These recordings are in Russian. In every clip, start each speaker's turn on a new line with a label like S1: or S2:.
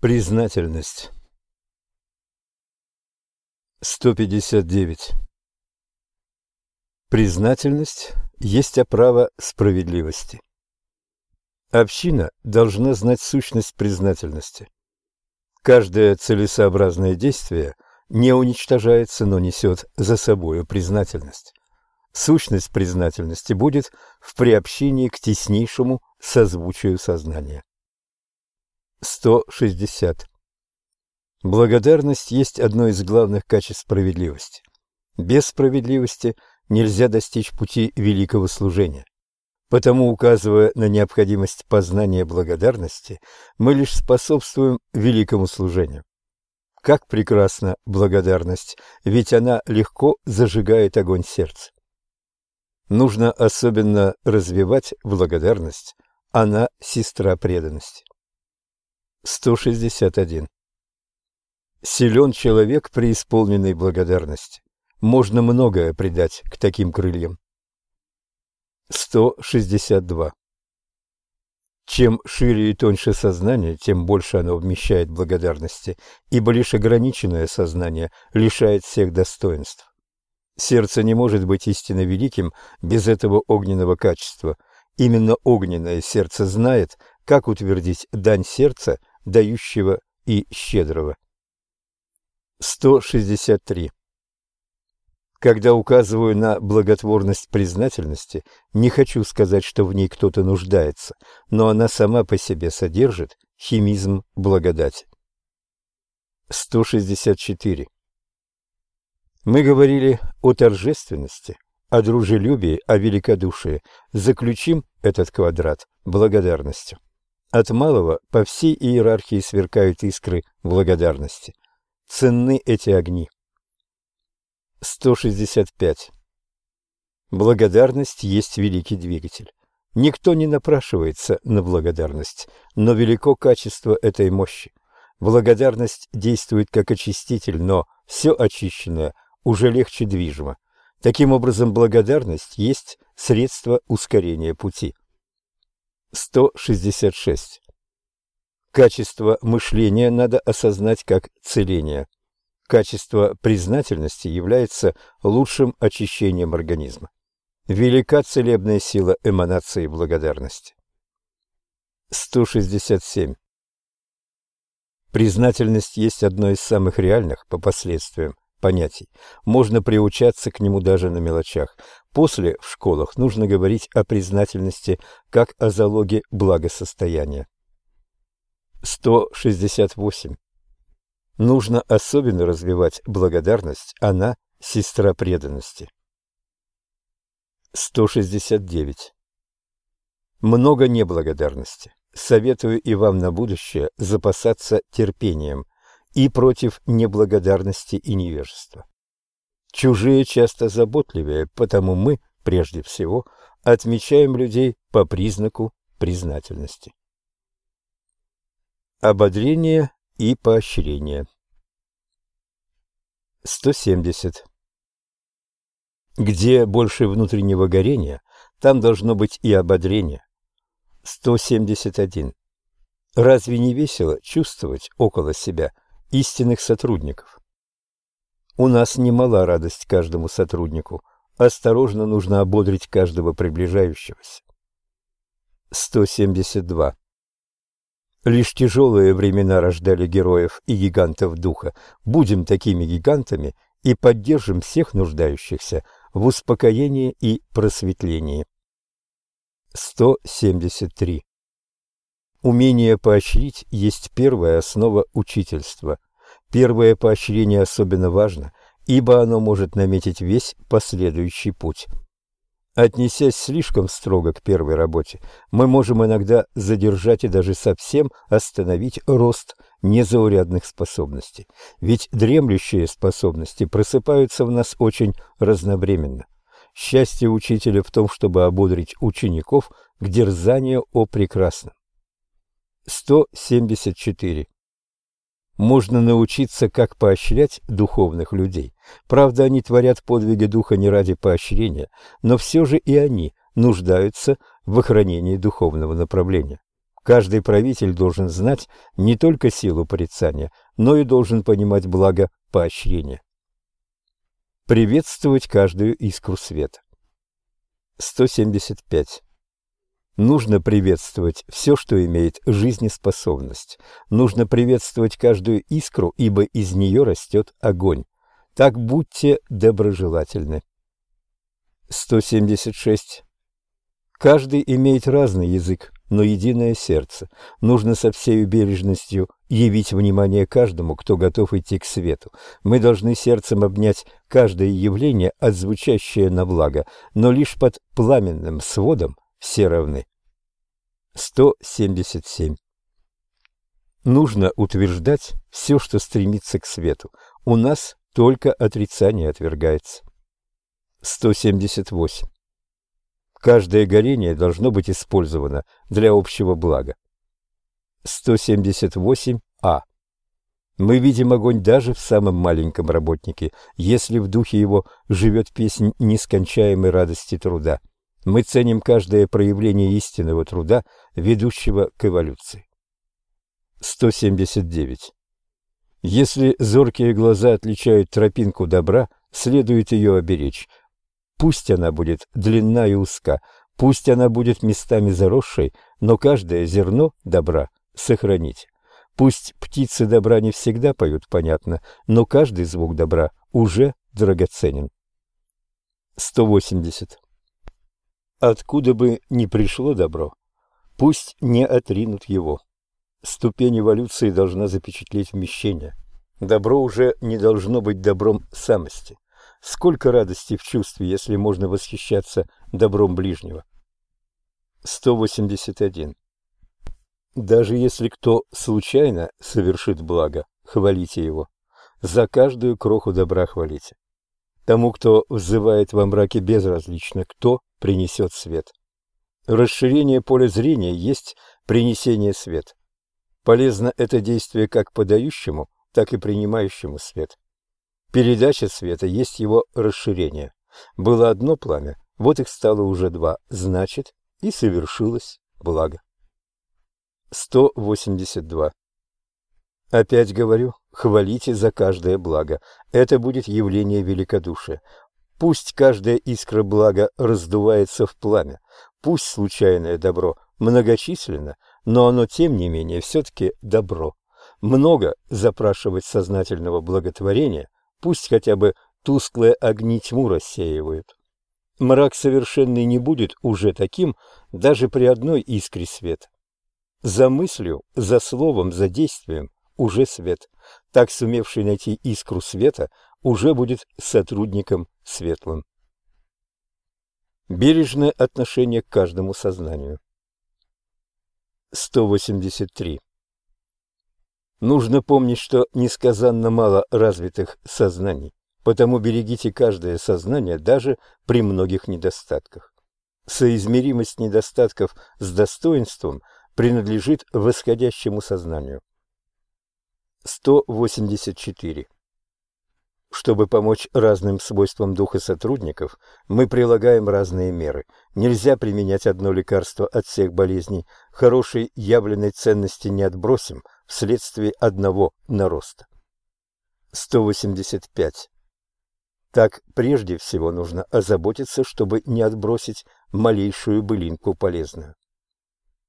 S1: Признательность 159. Признательность есть оправа справедливости. Община должна знать сущность признательности. Каждое целесообразное действие не уничтожается, но несет за собою признательность. Сущность признательности будет в приобщении к теснейшему созвучию сознания. 160. Благодарность есть одно из главных качеств справедливости. Без справедливости нельзя достичь пути великого служения. Потому, указывая на необходимость познания благодарности, мы лишь способствуем великому служению. Как прекрасна благодарность, ведь она легко зажигает огонь сердца. Нужно особенно развивать благодарность, она сестра преданности. 161. Силен человек, преисполненный благодарности. Можно многое придать к таким крыльям. 162. Чем шире и тоньше сознание, тем больше оно вмещает благодарности, ибо лишь ограниченное сознание лишает всех достоинств. Сердце не может быть истинно великим без этого огненного качества. Именно огненное сердце знает, как утвердить дань сердца дающего и щедрого. 163. Когда указываю на благотворность признательности, не хочу сказать, что в ней кто-то нуждается, но она сама по себе содержит химизм благодати. 164. Мы говорили о торжественности, о дружелюбии, о великодушии. Заключим этот квадрат благодарностью. От малого по всей иерархии сверкают искры благодарности. Ценны эти огни. 165. Благодарность есть великий двигатель. Никто не напрашивается на благодарность, но велико качество этой мощи. Благодарность действует как очиститель, но все очищенное уже легче движимо. Таким образом, благодарность есть средство ускорения пути. 166. Качество мышления надо осознать как целение. Качество признательности является лучшим очищением организма. Велика целебная сила эманации благодарности. 167. Признательность есть одно из самых реальных по последствиям понятий. Можно приучаться к нему даже на мелочах. После в школах нужно говорить о признательности как о залоге благосостояния. 168. Нужно особенно развивать благодарность, она – сестра преданности. 169. Много неблагодарности. Советую и вам на будущее запасаться терпением – и против неблагодарности и невежества. Чужие часто заботливее, потому мы, прежде всего, отмечаем людей по признаку признательности. Ободрение и поощрение 170. Где больше внутреннего горения, там должно быть и ободрение. 171. Разве не весело чувствовать около себя – истинных сотрудников. У нас немала радость каждому сотруднику. Осторожно нужно ободрить каждого приближающегося. 172. Лишь тяжелые времена рождали героев и гигантов духа. Будем такими гигантами и поддержим всех нуждающихся в успокоении и просветлении. 173. Умение поощрить есть первая основа учительства. Первое поощрение особенно важно, ибо оно может наметить весь последующий путь. Отнесясь слишком строго к первой работе, мы можем иногда задержать и даже совсем остановить рост незаурядных способностей. Ведь дремлющие способности просыпаются в нас очень разновременно. Счастье учителя в том, чтобы ободрить учеников к дерзанию о прекрасном. 174. Можно научиться, как поощрять духовных людей. Правда, они творят подвиги духа не ради поощрения, но все же и они нуждаются в охранении духовного направления. Каждый правитель должен знать не только силу порицания, но и должен понимать благо поощрения. Приветствовать каждую искру света. 175. Нужно приветствовать все, что имеет жизнеспособность. Нужно приветствовать каждую искру, ибо из нее растет огонь. Так будьте доброжелательны. 176. Каждый имеет разный язык, но единое сердце. Нужно со всей бережностью явить внимание каждому, кто готов идти к свету. Мы должны сердцем обнять каждое явление, отзвучащее на благо, но лишь под пламенным сводом все равны. 177. Нужно утверждать все, что стремится к свету. У нас только отрицание отвергается. 178. Каждое горение должно быть использовано для общего блага. 178а. Мы видим огонь даже в самом маленьком работнике, если в духе его живет песнь нескончаемой радости труда. Мы ценим каждое проявление истинного труда, ведущего к эволюции. 179. Если зоркие глаза отличают тропинку добра, следует ее оберечь. Пусть она будет длинна и узка, пусть она будет местами заросшей, но каждое зерно добра сохранить. Пусть птицы добра не всегда поют понятно, но каждый звук добра уже драгоценен. 180. Откуда бы ни пришло добро, пусть не отринут его. Ступень эволюции должна запечатлеть вмещение. Добро уже не должно быть добром самости. Сколько радости в чувстве, если можно восхищаться добром ближнего. 181. Даже если кто случайно совершит благо, хвалите его. За каждую кроху добра хвалите. Тому, кто взывает во мраке безразлично, кто принесет свет. Расширение поля зрения есть принесение света. Полезно это действие как подающему, так и принимающему свет. Передача света есть его расширение. Было одно пламя, вот их стало уже два, значит, и совершилось благо. 182. Опять говорю, хвалите за каждое благо. Это будет явление великодушия. Пусть каждая искра блага раздувается в пламя. Пусть случайное добро многочисленно, но оно, тем не менее, все-таки добро. Много запрашивать сознательного благотворения Пусть хотя бы тусклые огни тьму рассеивают. Мрак совершенный не будет уже таким даже при одной искре света. За мыслью, за словом, за действием уже свет. Так сумевший найти искру света уже будет сотрудником светлым. Бережное отношение к каждому сознанию. 183. Нужно помнить, что несказанно мало развитых сознаний, потому берегите каждое сознание даже при многих недостатках. Соизмеримость недостатков с достоинством принадлежит восходящему сознанию. 184. Чтобы помочь разным свойствам духа сотрудников, мы прилагаем разные меры. Нельзя применять одно лекарство от всех болезней. Хорошей явленной ценности не отбросим вследствие одного нароста. 185. Так прежде всего нужно озаботиться, чтобы не отбросить малейшую былинку полезную.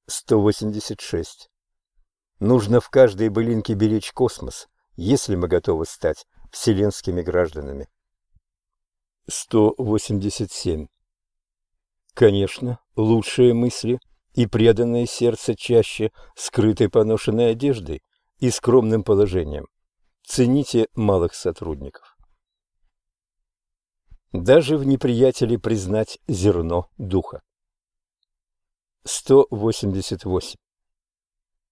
S1: 186. Нужно в каждой былинке беречь космос, если мы готовы стать вселенскими гражданами. 187. Конечно, лучшие мысли и преданное сердце чаще скрытой поношенной одеждой и скромным положением. Цените малых сотрудников. Даже в неприятеле признать зерно духа. 188.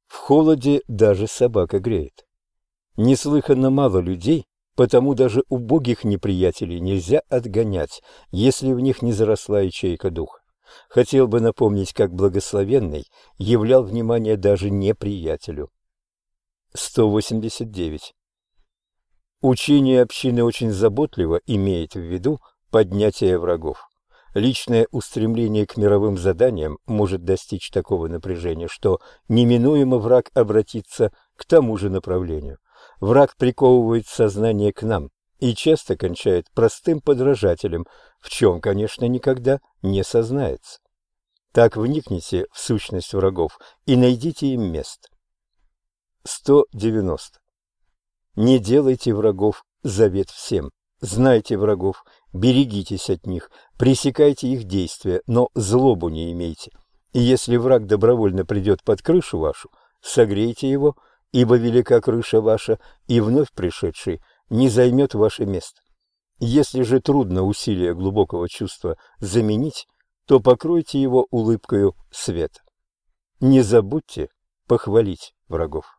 S1: В холоде даже собака греет. Неслыханно мало людей, Потому даже убогих неприятелей нельзя отгонять, если в них не заросла ячейка духа. Хотел бы напомнить, как благословенный являл внимание даже неприятелю. 189. Учение общины очень заботливо имеет в виду поднятие врагов. Личное устремление к мировым заданиям может достичь такого напряжения, что неминуемо враг обратится к тому же направлению. Враг приковывает сознание к нам и часто кончает простым подражателем, в чем, конечно, никогда не сознается. Так вникните в сущность врагов и найдите им место. 190. Не делайте врагов завет всем. Знайте врагов, берегитесь от них, пресекайте их действия, но злобу не имейте. И если враг добровольно придет под крышу вашу, согрейте его, ибо велика крыша ваша, и вновь пришедший не займет ваше место. Если же трудно усилие глубокого чувства заменить, то покройте его улыбкою света. Не забудьте похвалить врагов.